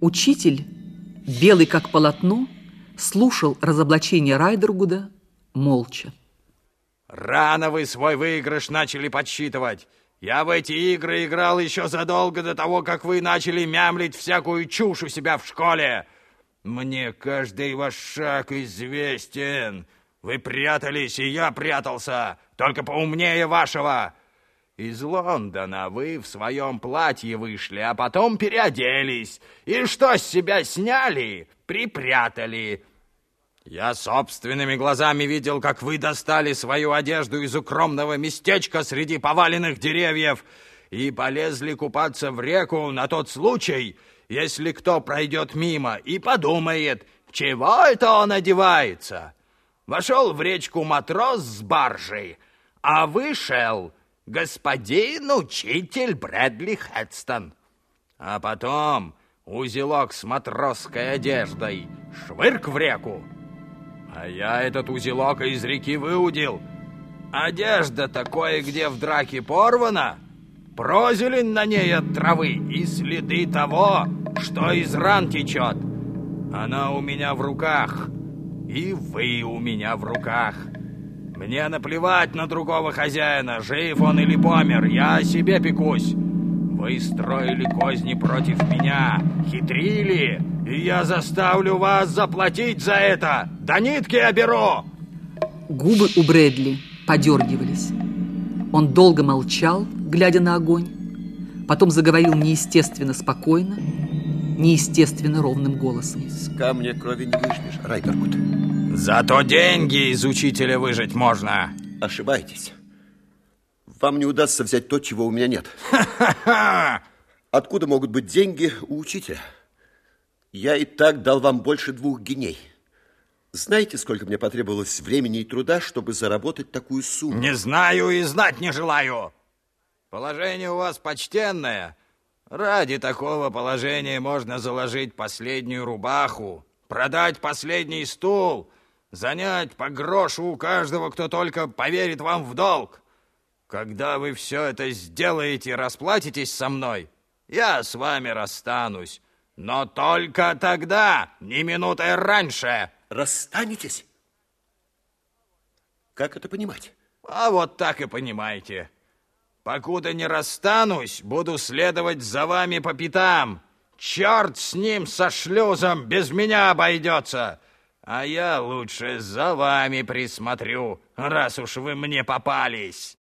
Учитель, белый как полотно, слушал разоблачение Райдергуда молча. Рано вы свой выигрыш начали подсчитывать. Я в эти игры играл еще задолго до того, как вы начали мямлить всякую чушь у себя в школе. Мне каждый ваш шаг известен. Вы прятались, и я прятался, только поумнее вашего. Из Лондона вы в своем платье вышли, а потом переоделись. И что с себя сняли, припрятали. Я собственными глазами видел, как вы достали свою одежду из укромного местечка среди поваленных деревьев и полезли купаться в реку на тот случай, если кто пройдет мимо и подумает, чего это он одевается. Вошел в речку матрос с баржей, а вышел господин учитель Брэдли Хедстон. А потом узелок с матросской одеждой, швырк в реку. А я этот узелок из реки выудил. Одежда-то кое-где в драке порвана, прозелень на ней от травы и следы того, что из ран течет. Она у меня в руках, и вы у меня в руках. Мне наплевать на другого хозяина, жив он или помер, я о себе пекусь. Вы строили козни против меня, хитрили, и я заставлю вас заплатить за это. До нитки оберу. Губы у Брэдли подергивались. Он долго молчал, глядя на огонь, потом заговорил неестественно спокойно, неестественно ровным голосом. Из камня крови не выжмешь, Райдеркут. Зато деньги из учителя выжать можно. Ошибаетесь. Вам не удастся взять то, чего у меня нет. Откуда могут быть деньги у учителя? Я и так дал вам больше двух геней. Знаете, сколько мне потребовалось времени и труда, чтобы заработать такую сумму? Не знаю и знать не желаю. Положение у вас почтенное. Ради такого положения можно заложить последнюю рубаху, продать последний стул, занять по грошу у каждого, кто только поверит вам в долг. Когда вы все это сделаете и расплатитесь со мной, я с вами расстанусь. Но только тогда, не минутой раньше. Расстанетесь? Как это понимать? А вот так и понимаете. Покуда не расстанусь, буду следовать за вами по пятам. Черт с ним, со шлюзом, без меня обойдется. А я лучше за вами присмотрю, раз уж вы мне попались.